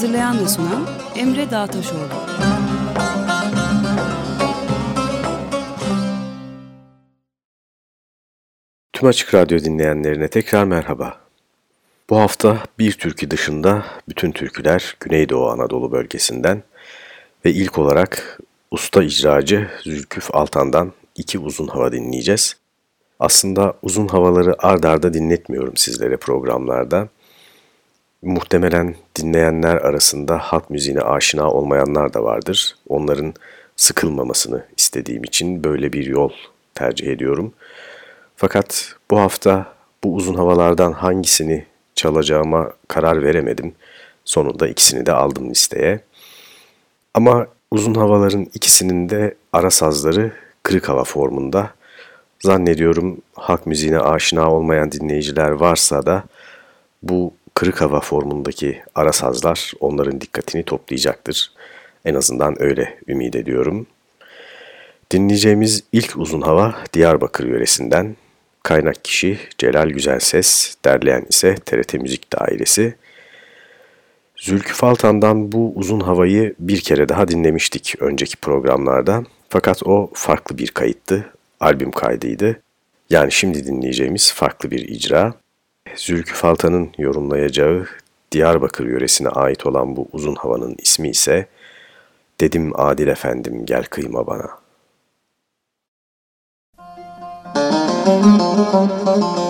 Hazırlayan ve sunan Emre Dağtaşoğlu. Tüm Açık Radyo dinleyenlerine tekrar merhaba. Bu hafta bir türkü dışında bütün türküler Güneydoğu Anadolu bölgesinden ve ilk olarak usta icracı Zülküf Altan'dan iki uzun hava dinleyeceğiz. Aslında uzun havaları ard arda dinletmiyorum sizlere programlarda. Muhtemelen dinleyenler arasında halk müziğine aşina olmayanlar da vardır. Onların sıkılmamasını istediğim için böyle bir yol tercih ediyorum. Fakat bu hafta bu uzun havalardan hangisini çalacağıma karar veremedim. Sonunda ikisini de aldım listeye. Ama uzun havaların ikisinin de ara sazları kırık hava formunda. Zannediyorum halk müziğine aşina olmayan dinleyiciler varsa da bu kırık hava formundaki ara sazlar onların dikkatini toplayacaktır. En azından öyle ümit ediyorum. Dinleyeceğimiz ilk uzun hava Diyarbakır yöresinden. Kaynak kişi Celal Güzelses, derleyen ise TRT Müzik Dairesi. Zülkü Faltan'dan bu uzun havayı bir kere daha dinlemiştik önceki programlarda. Fakat o farklı bir kayıttı, albüm kaydıydı. Yani şimdi dinleyeceğimiz farklı bir icra. Zülkü Faltan'ın yorumlayacağı Diyarbakır yöresine ait olan bu uzun havanın ismi ise Dedim Adil Efendim gel kıyma bana. Müzik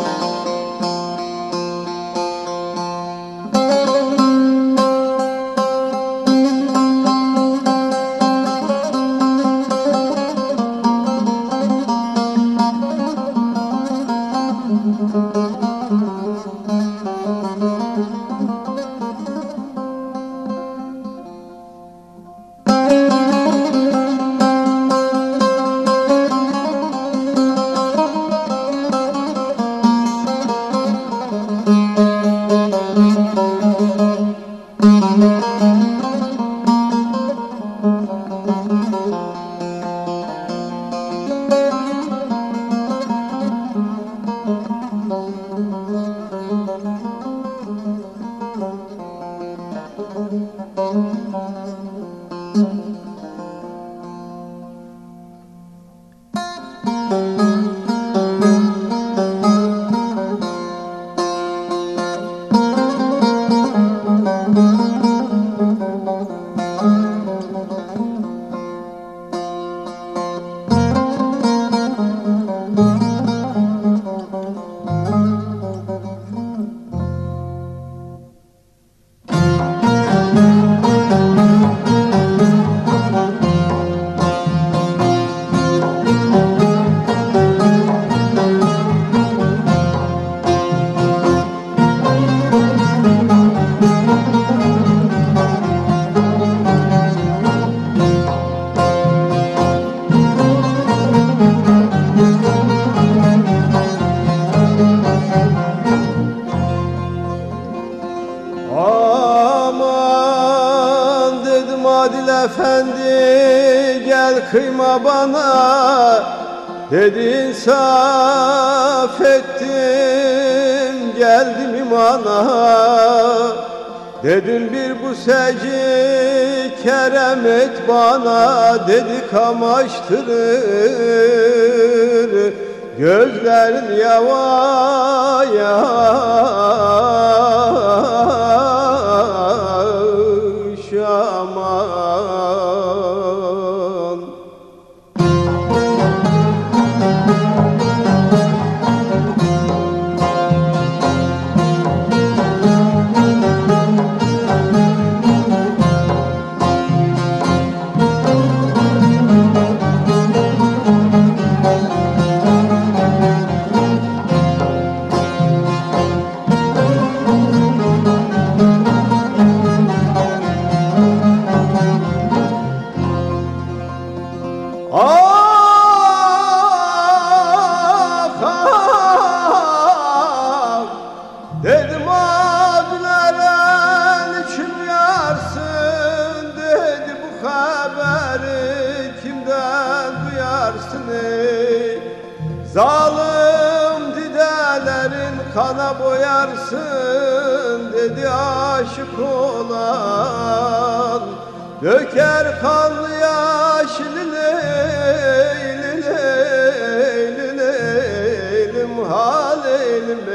Dedin saf ettim geldim imana. Dedin bir bu seci kerem et bana Dedik amaçtırır gözlerin yava Thank kana boyarsın dedi aşık olan. Döker kanlı yaş leyli leyli leylim halelim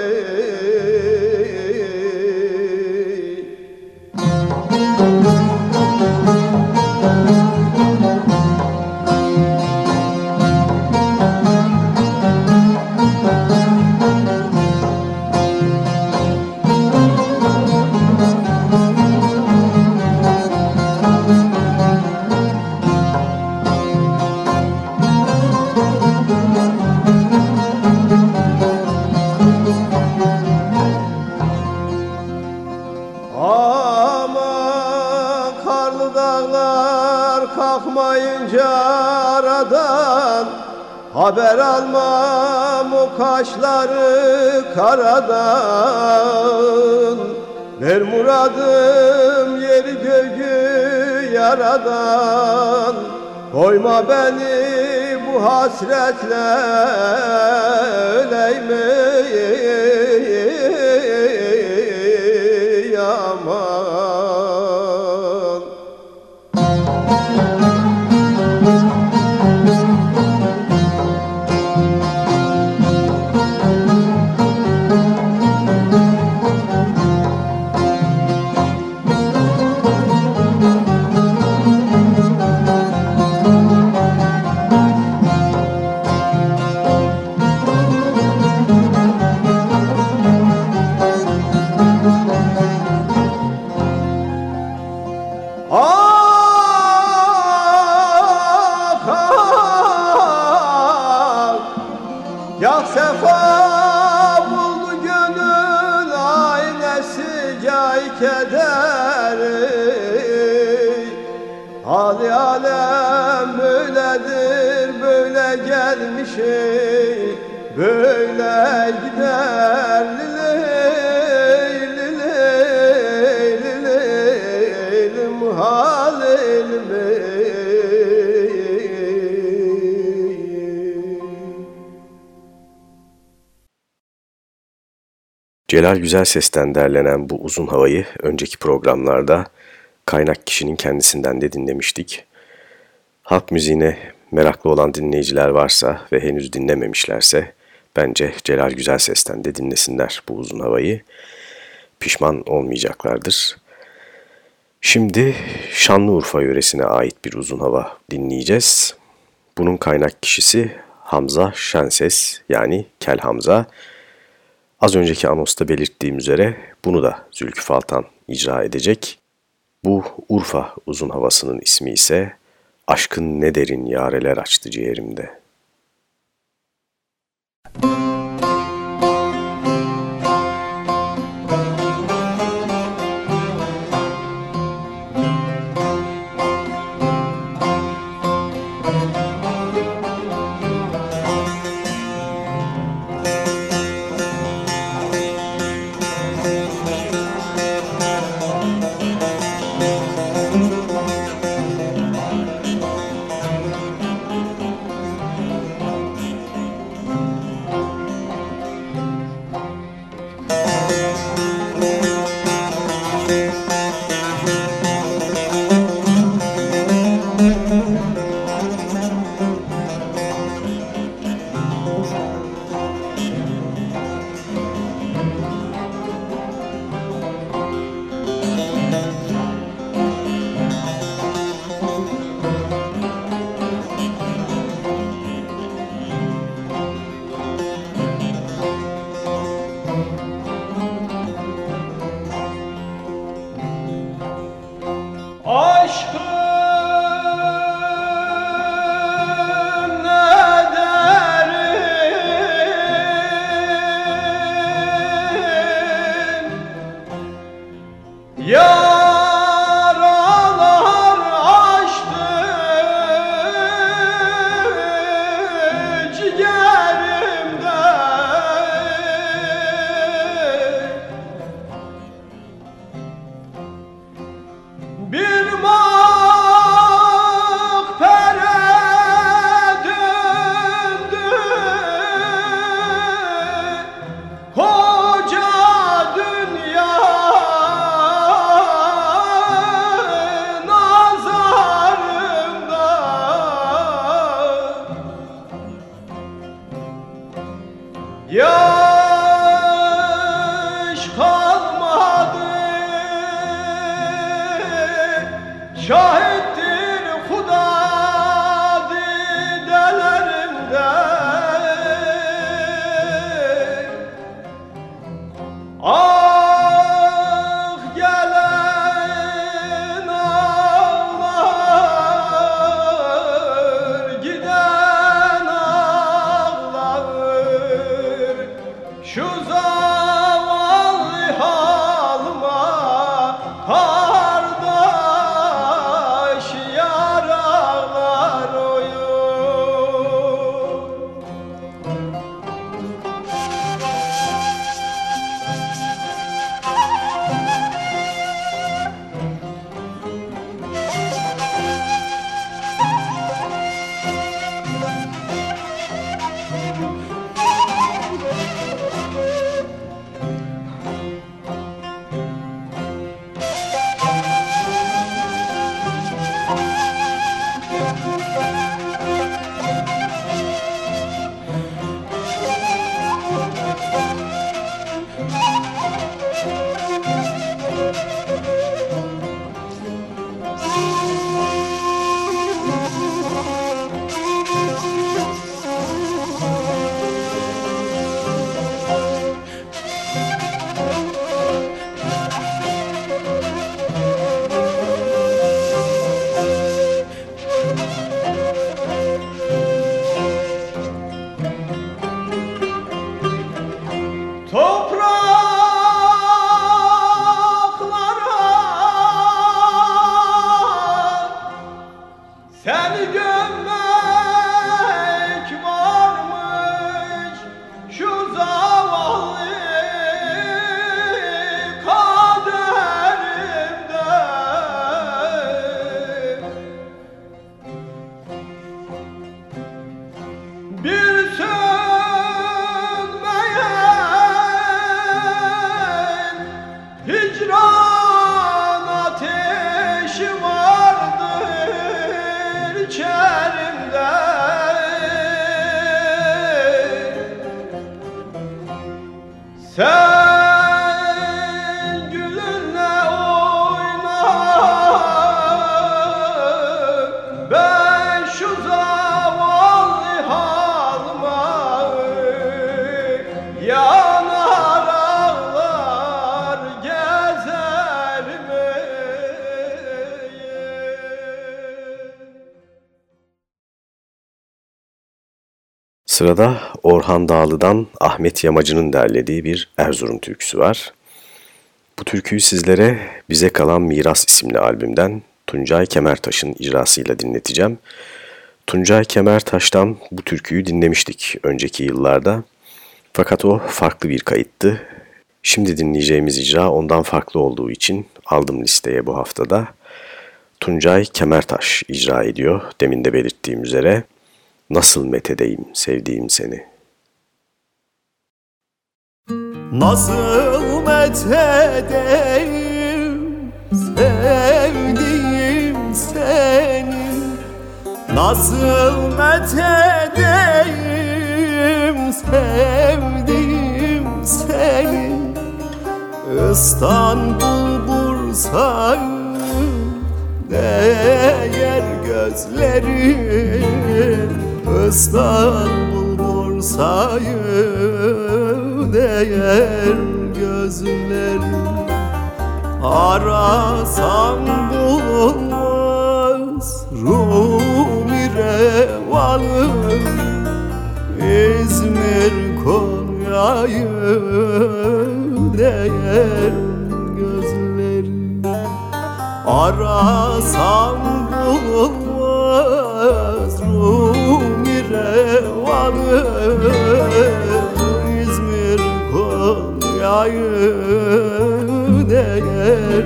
Haber o kaşları karadan. Ver muradım yeri göğü yaradan. Koyma beni bu hasretle öleyim Celal Güzel Ses'ten derlenen bu uzun havayı önceki programlarda kaynak kişinin kendisinden de dinlemiştik. Halk müziğine Meraklı olan dinleyiciler varsa ve henüz dinlememişlerse bence Celal Güzel Ses'ten de dinlesinler bu uzun havayı. Pişman olmayacaklardır. Şimdi Şanlıurfa yöresine ait bir uzun hava dinleyeceğiz. Bunun kaynak kişisi Hamza Şenses yani Kel Hamza. Az önceki anosta belirttiğim üzere bunu da Zülkü Faltan icra edecek. Bu Urfa uzun havasının ismi ise Aşkın ne derin yareler açtı ciğerimde.'' Sırada Orhan Dağlı'dan Ahmet Yamacı'nın derlediği bir Erzurum türküsü var. Bu türküyü sizlere Bize Kalan Miras isimli albümden Tuncay Kemertaş'ın icrasıyla dinleteceğim. Tuncay Kemertaş'tan bu türküyü dinlemiştik önceki yıllarda. Fakat o farklı bir kayıttı. Şimdi dinleyeceğimiz icra ondan farklı olduğu için aldım listeye bu haftada. Tuncay Kemertaş icra ediyor demin de belirttiğim üzere. Nasıl methedeyim sevdiğim seni? Nasıl methedeyim sevdiğim seni? Nasıl methedeyim sevdiğim seni? İstanbul Bursa'yı değer gözlerim İstanbul Bursa'yı değer gözler. Arasam bulunmaz Rumi Revan'ı İzmir Konya'yı değer gözler. Arasam bulunmaz Revanı İzmir Konya'yı değer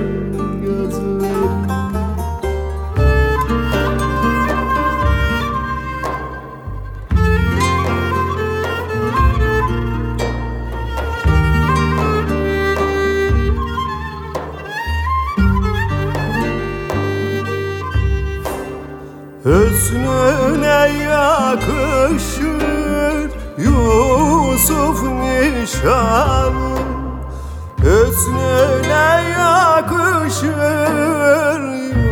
Hüsnüne yakışır Yusuf nişan. Hüsnüne yakışır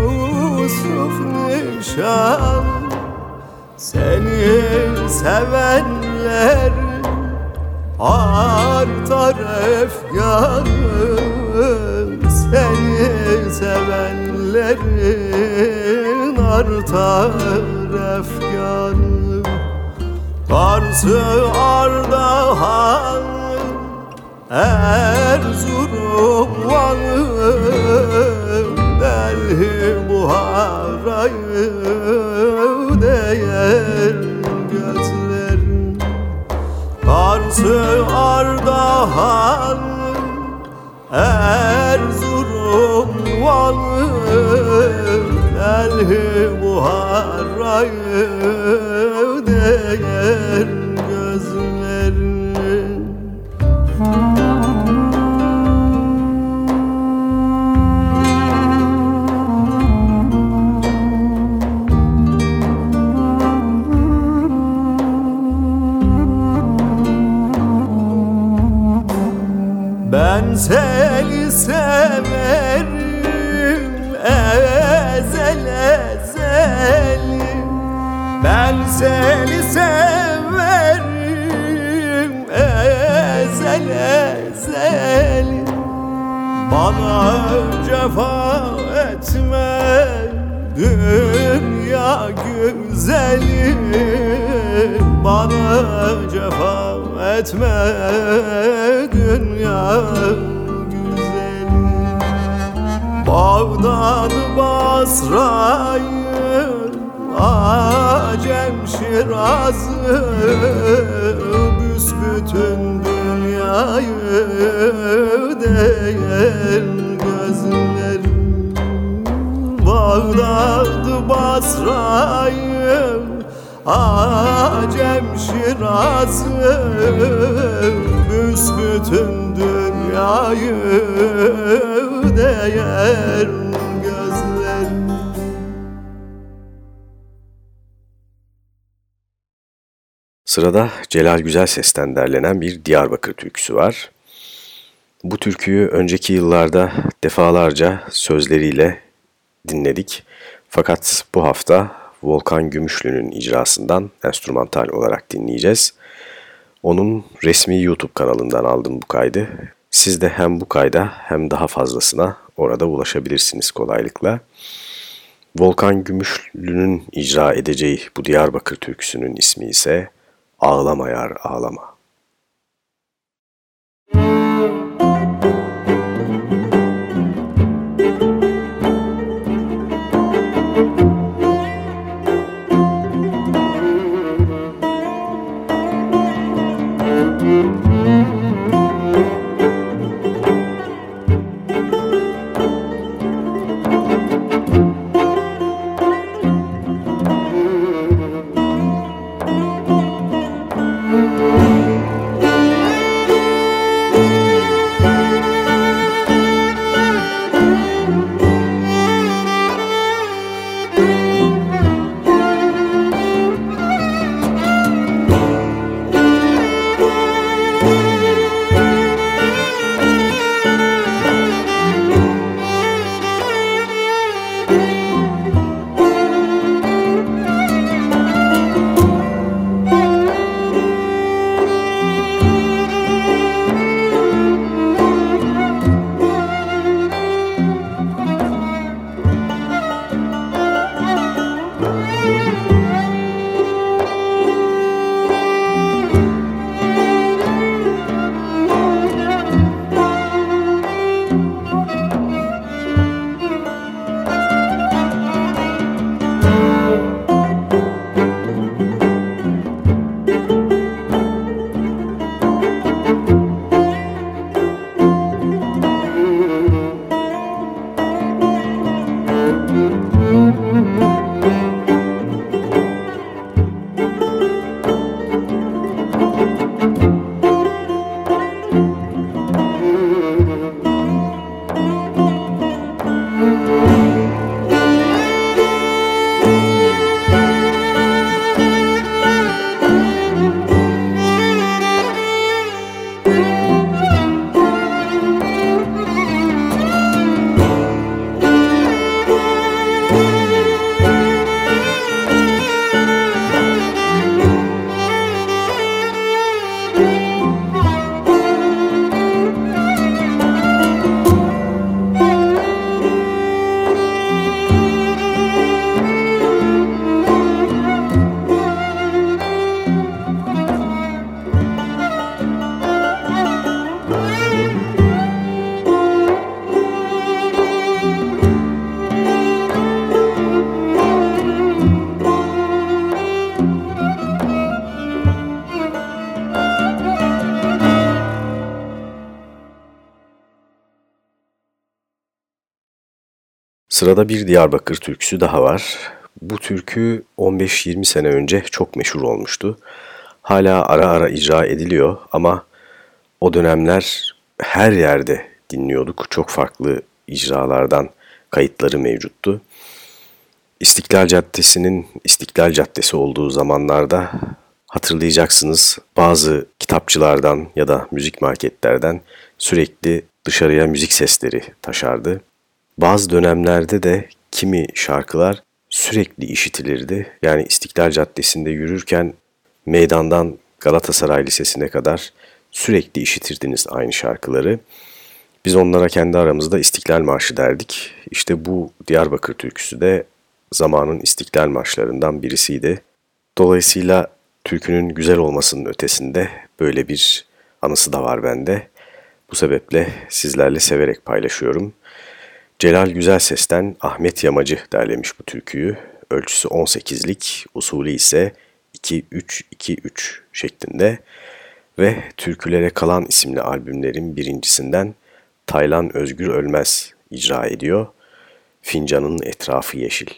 Yusuf nişan. Seni sevenler artar efkarın Seni sevenlerin artar efkarın Karşı Ardahan Erzurum Van'ı Delhi Buhara'yı değer gözlerin Karşı Ardahan Erzurum Van'ı Delhi Buhara'yı Ben seni severim Ben seni severim ezel ezeli Bana cefa etme dünya güzeli. Bana cefa etme dünya güzeli. Bağdat Basra'yı Acem Şiraz'ı Büsbütün dünyayı değer gözlerim Bağdat Basra'yı Acem Şiraz'ı Büsbütün dünyayı değer Sırada Celal Güzel Ses'ten derlenen bir Diyarbakır türküsü var. Bu türküyü önceki yıllarda defalarca sözleriyle dinledik. Fakat bu hafta Volkan Gümüşlü'nün icrasından enstrümantal olarak dinleyeceğiz. Onun resmi YouTube kanalından aldım bu kaydı. Siz de hem bu kayda hem daha fazlasına orada ulaşabilirsiniz kolaylıkla. Volkan Gümüşlü'nün icra edeceği bu Diyarbakır türküsünün ismi ise Ağlama Yar Ağlama. Sırada bir Diyarbakır türküsü daha var. Bu türkü 15-20 sene önce çok meşhur olmuştu. Hala ara ara icra ediliyor ama o dönemler her yerde dinliyorduk. Çok farklı icralardan kayıtları mevcuttu. İstiklal Caddesi'nin İstiklal Caddesi olduğu zamanlarda hatırlayacaksınız bazı kitapçılardan ya da müzik marketlerden sürekli dışarıya müzik sesleri taşardı. Bazı dönemlerde de kimi şarkılar sürekli işitilirdi. Yani İstiklal Caddesi'nde yürürken meydandan Galatasaray Lisesi'ne kadar sürekli işitirdiniz aynı şarkıları. Biz onlara kendi aramızda İstiklal Marşı derdik. İşte bu Diyarbakır türküsü de zamanın İstiklal Marşlarından birisiydi. Dolayısıyla türkünün güzel olmasının ötesinde böyle bir anısı da var bende. Bu sebeple sizlerle severek paylaşıyorum. Celal Güzel Ses'ten Ahmet Yamacı derlemiş bu türküyü. Ölçüsü 18'lik, usulü ise 2-3-2-3 şeklinde ve Türkülere Kalan isimli albümlerin birincisinden Taylan Özgür Ölmez icra ediyor. Fincanın etrafı yeşil.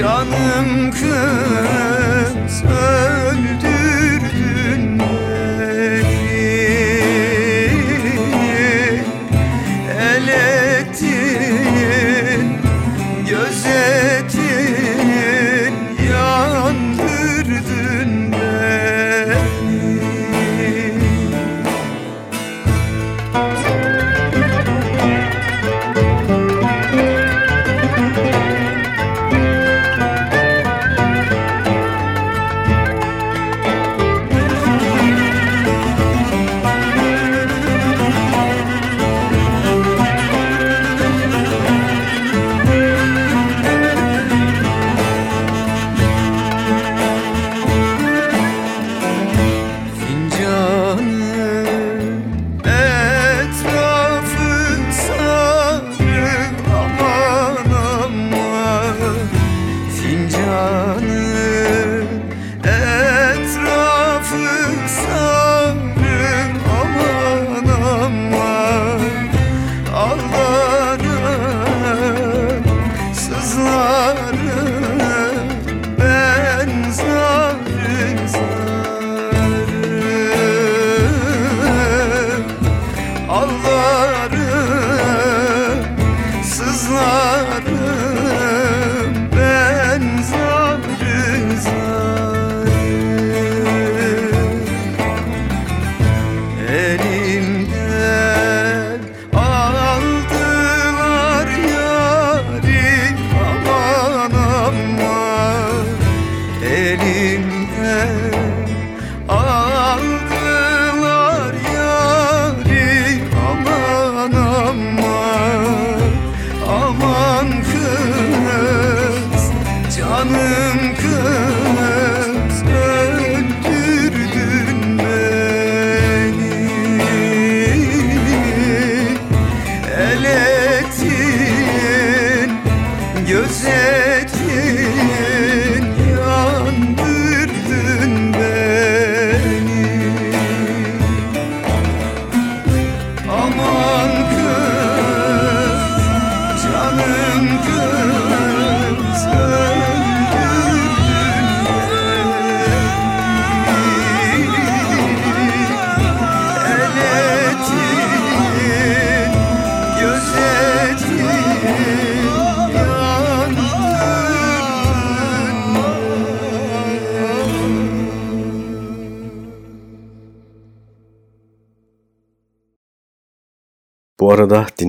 Sızlarım ben zarım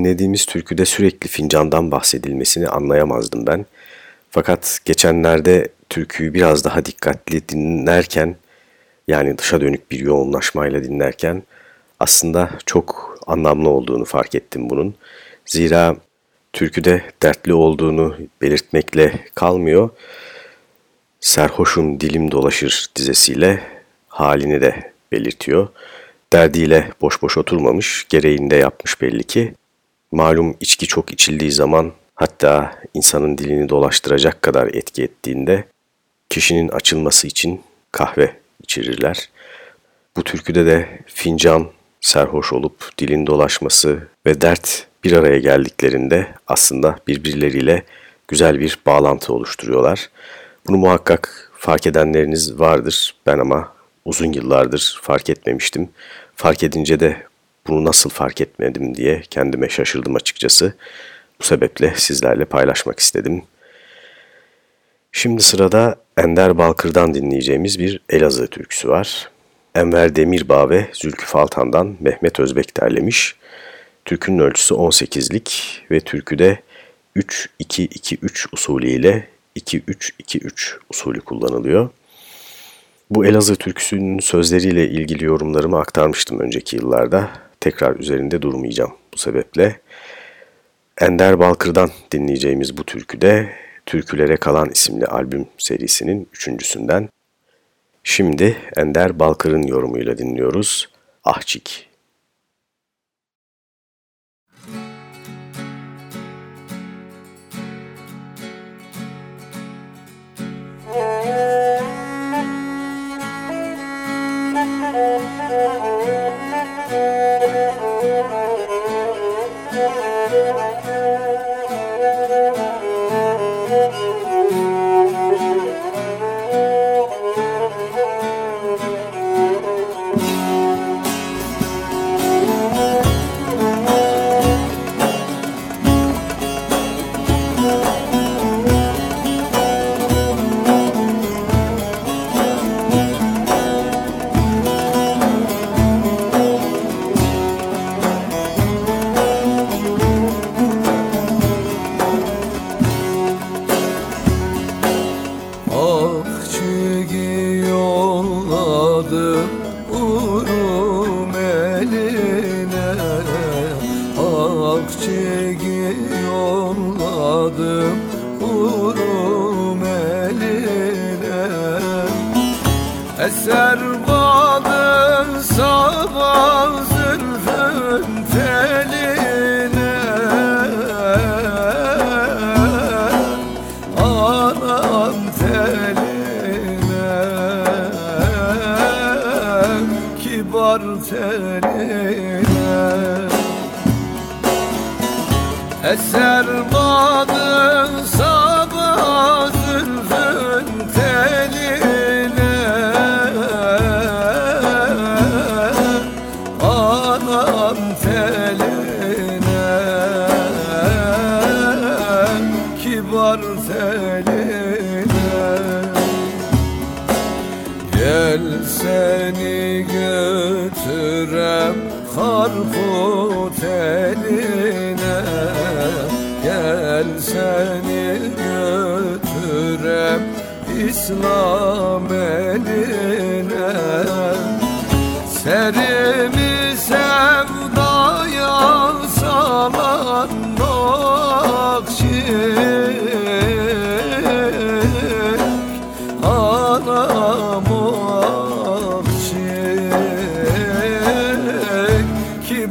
dinlediğimiz türküde sürekli fincandan bahsedilmesini anlayamazdım ben. Fakat geçenlerde türküyü biraz daha dikkatli dinlerken yani dışa dönük bir yoğunlaşmayla dinlerken aslında çok anlamlı olduğunu fark ettim bunun. Zira türküde dertli olduğunu belirtmekle kalmıyor. Serhoşum dilim dolaşır dizesiyle halini de belirtiyor derdiyle boş boş oturmamış, gereğinde yapmış belli ki. Malum içki çok içildiği zaman hatta insanın dilini dolaştıracak kadar etki ettiğinde kişinin açılması için kahve içirirler. Bu türküde de fincan serhoş olup dilin dolaşması ve dert bir araya geldiklerinde aslında birbirleriyle güzel bir bağlantı oluşturuyorlar. Bunu muhakkak fark edenleriniz vardır. Ben ama uzun yıllardır fark etmemiştim. Fark edince de bunu nasıl fark etmedim diye kendime şaşırdım açıkçası. Bu sebeple sizlerle paylaşmak istedim. Şimdi sırada Ender Balkır'dan dinleyeceğimiz bir Elazığ türküsü var. Enver Demirbağ ve Zülkü Faltan'dan Mehmet Özbek derlemiş. Türkünün ölçüsü 18'lik ve türküde 3-2-2-3 usulü ile 2-3-2-3 usulü kullanılıyor. Bu Elazığ türküsünün sözleriyle ilgili yorumlarımı aktarmıştım önceki yıllarda. Tekrar üzerinde durmayacağım bu sebeple. Ender Balkır'dan dinleyeceğimiz bu türküde Türkülere Kalan isimli albüm serisinin üçüncüsünden. Şimdi Ender Balkır'ın yorumuyla dinliyoruz. Ahçik.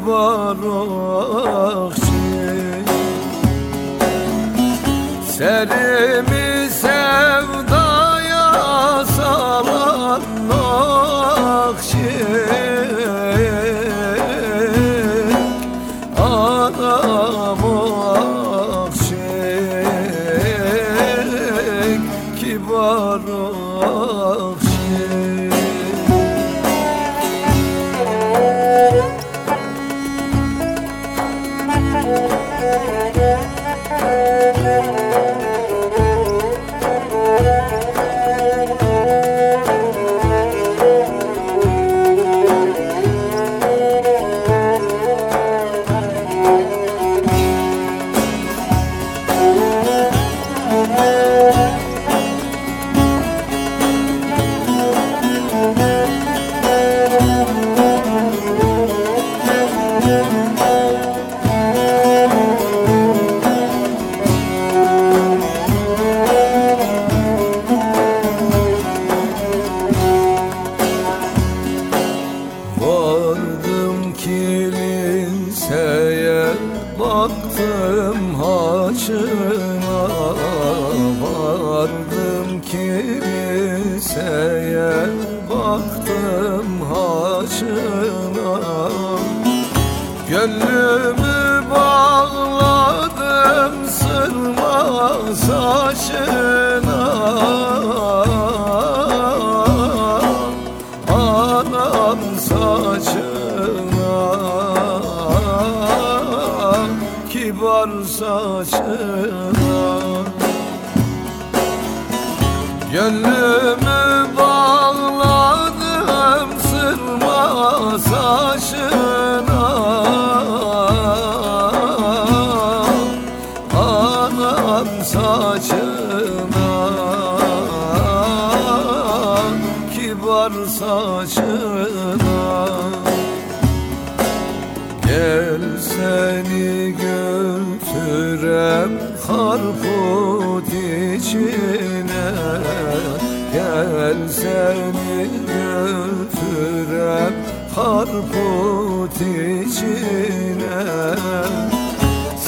balıkçı Serimi Kibar saçına Gönlümü bağladım sırma saçına harput içine.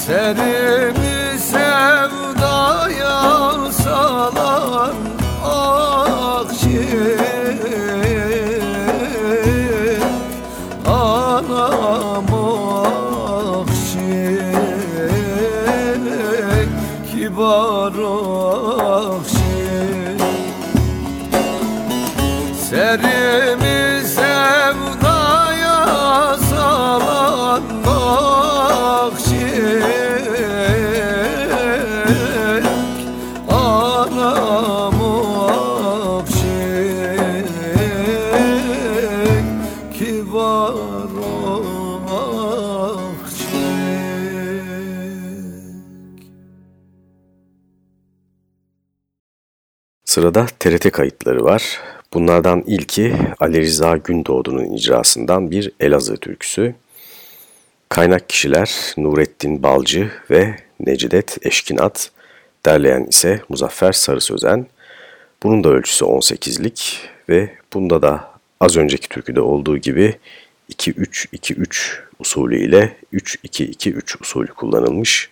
Serimi sevdaya salan akşi Anam akşi Kibar akşi Serimi Sırada TRT kayıtları var. Bunlardan ilki Ali Rıza Gündoğdu'nun icrasından bir Elazığ türküsü. Kaynak kişiler Nurettin Balcı ve Necidet Eşkinat, derleyen ise Muzaffer Sarı Sözen. Bunun da ölçüsü 18'lik ve bunda da az önceki türküde olduğu gibi 2-3-2-3 usulü ile 3-2-2-3 usulü kullanılmış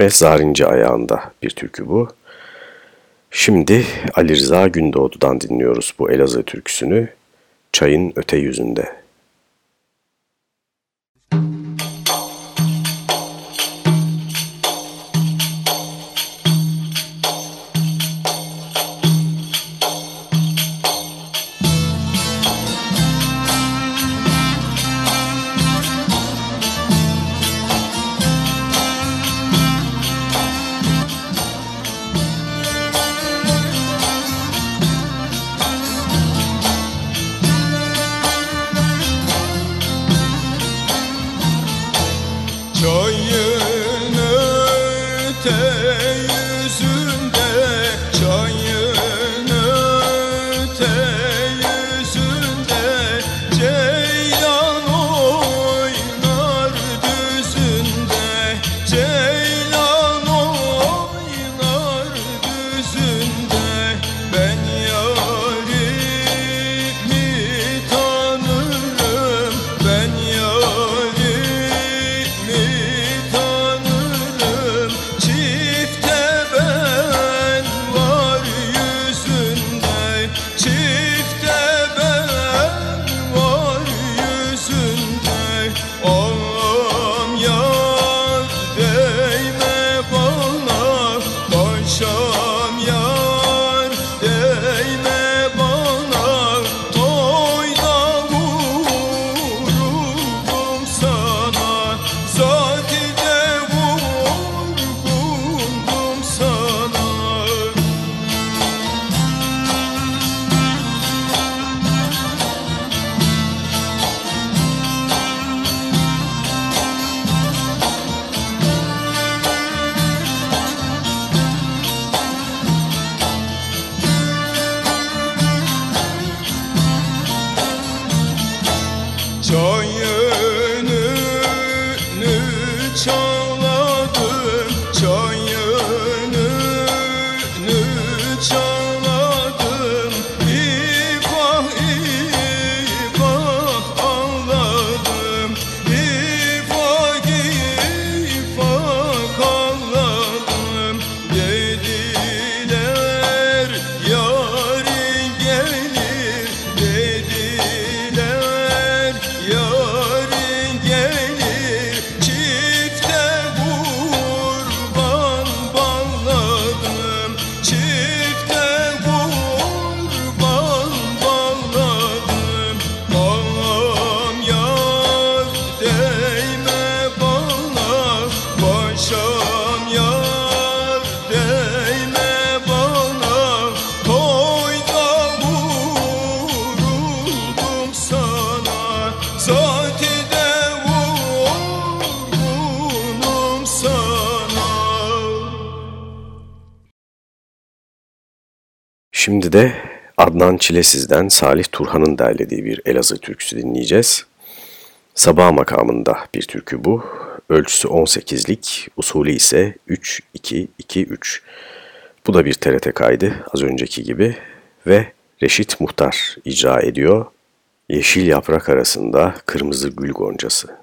ve zarince ayağında bir türkü bu. Şimdi Ali Rıza Gündoğdu'dan dinliyoruz bu Elazığ türküsünü Çayın Öte Yüzünde. Şimdi de Adnan Çilesiz'den Salih Turhan'ın derlediği bir Elazığ türküsü dinleyeceğiz. Sabah makamında bir türkü bu. Ölçüsü 18'lik, usulü ise 3-2-2-3. Bu da bir TRT kaydı az önceki gibi ve Reşit Muhtar icra ediyor. Yeşil yaprak arasında kırmızı gül goncası.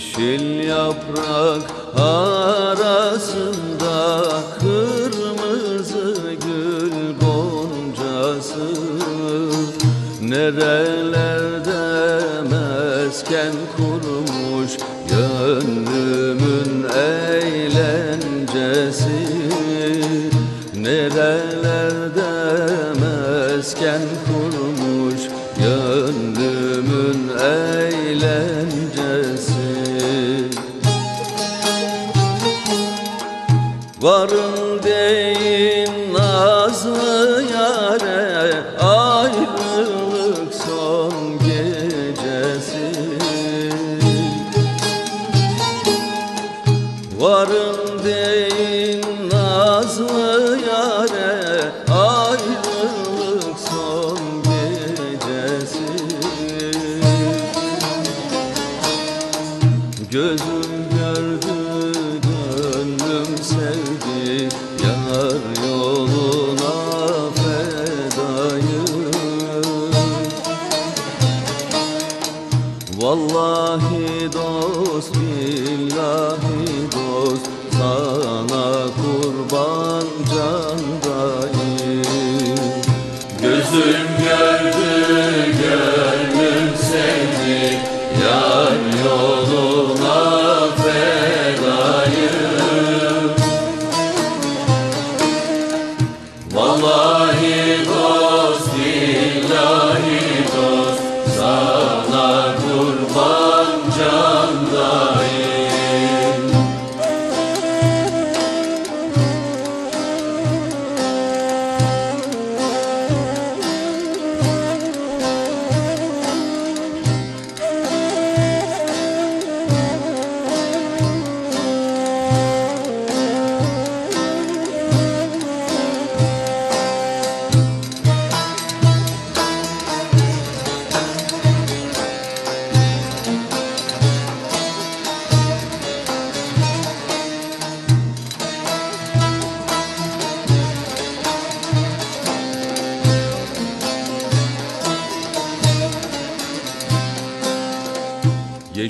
Yeşil yaprak arasında kırmızı gül goncası. Nerelerde mesken kurmuş gönlümün eğlencesi. Nerelerde mesken kurmuş gönlümün eğlencesi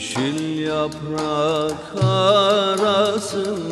Yeşil yaprak arasında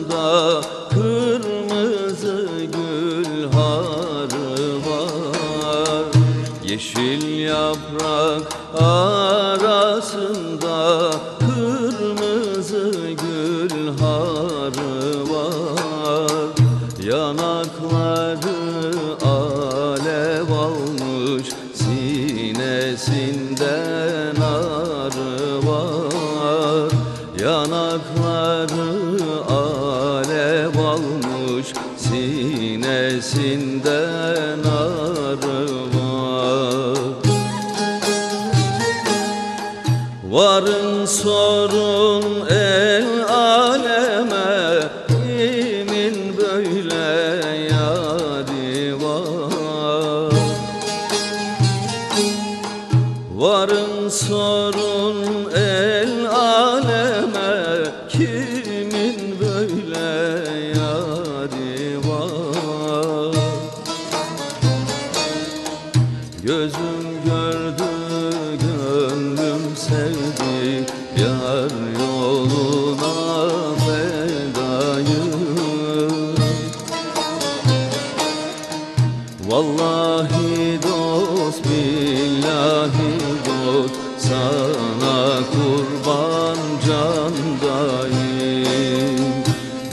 candayım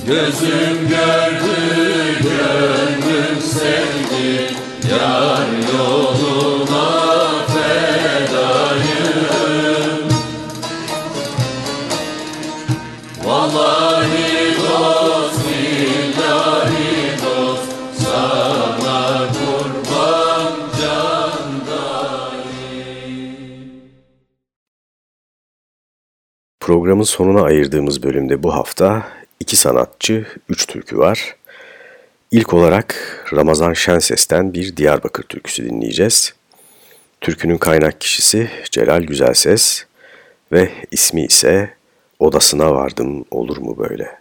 Gözüm gördü gönlüm sevdi. Yar yoluna Programın sonuna ayırdığımız bölümde bu hafta iki sanatçı, üç türkü var. İlk olarak Ramazan Şenses'ten bir Diyarbakır türküsü dinleyeceğiz. Türkünün kaynak kişisi Celal Güzelses ve ismi ise Odasına Vardım Olur Mu Böyle?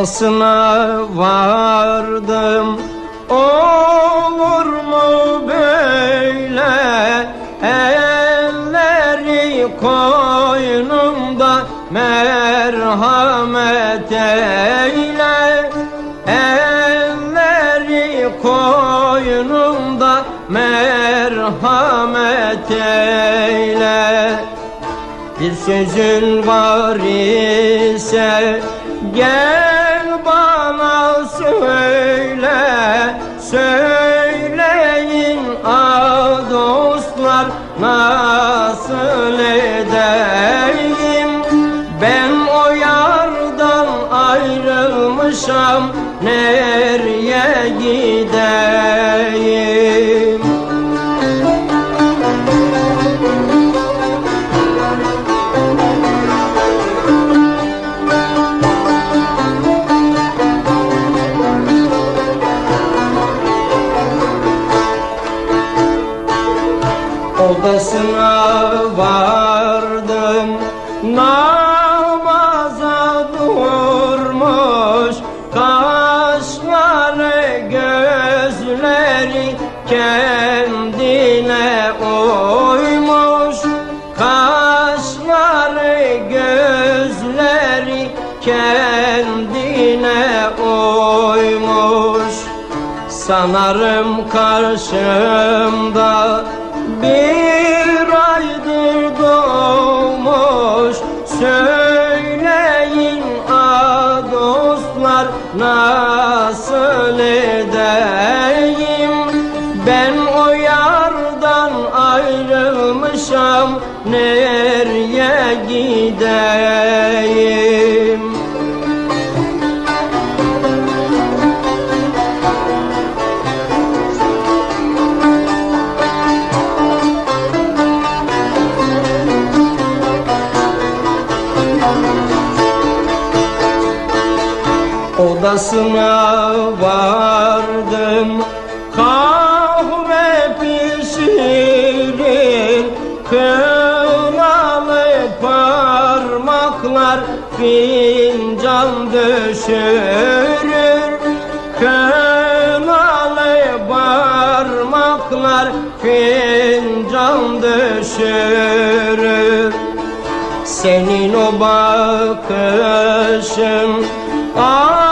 Odasına vardım. Olur mu böyle? Elleri koynumda Merhamet eyle. Elleri koynumda Merhamet eyle. Bir sözün var ise gel bana Sanarım karşımda odasına vardım. Kahve pişirir kınalı parmaklar fincan düşürür kınalı parmaklar fincan düşürür senin o bakışın aklım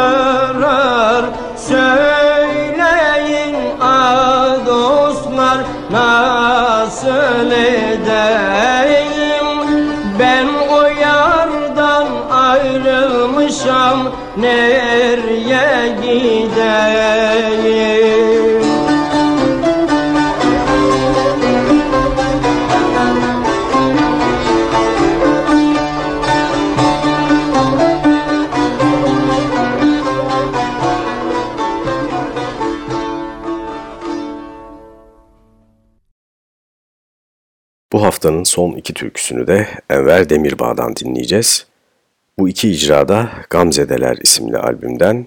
şaşırır Söyleyin a dostlar nasıl edeyim? Ben o yardan ayrılmışam nereye haftanın son iki türküsünü de Enver Demirbağ'dan dinleyeceğiz. Bu iki icrada Gamzedeler isimli albümden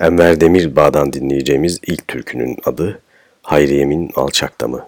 Enver Demirbağ'dan dinleyeceğimiz ilk türkünün adı Hayriyemin Alçakta mı?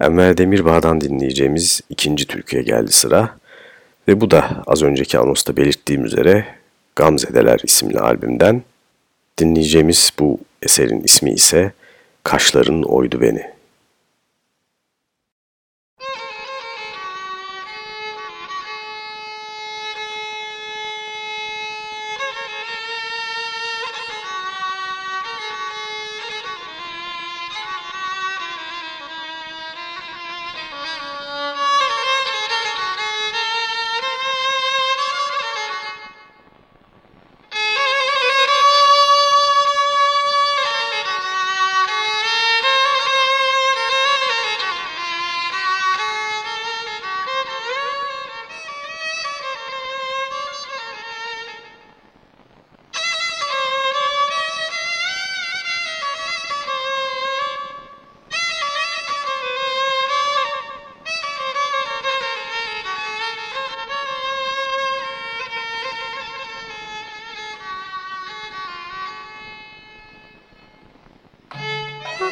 Enver Demirbağ'dan dinleyeceğimiz ikinci türküye geldi sıra. Ve bu da az önceki anonsta belirttiğim üzere Gamzedeler isimli albümden. Dinleyeceğimiz bu eserin ismi ise Kaşların Oydu Beni.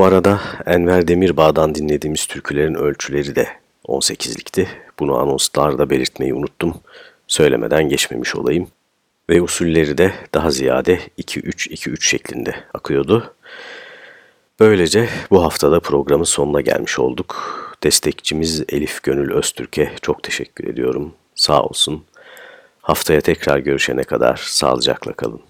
Bu arada Enver Demirbağ'dan dinlediğimiz türkülerin ölçüleri de 18'likti. Bunu anonslarda belirtmeyi unuttum. Söylemeden geçmemiş olayım. Ve usulleri de daha ziyade 2-3-2-3 şeklinde akıyordu. Böylece bu haftada programın sonuna gelmiş olduk. Destekçimiz Elif Gönül Öztürk'e çok teşekkür ediyorum. Sağ olsun. Haftaya tekrar görüşene kadar sağlıcakla kalın.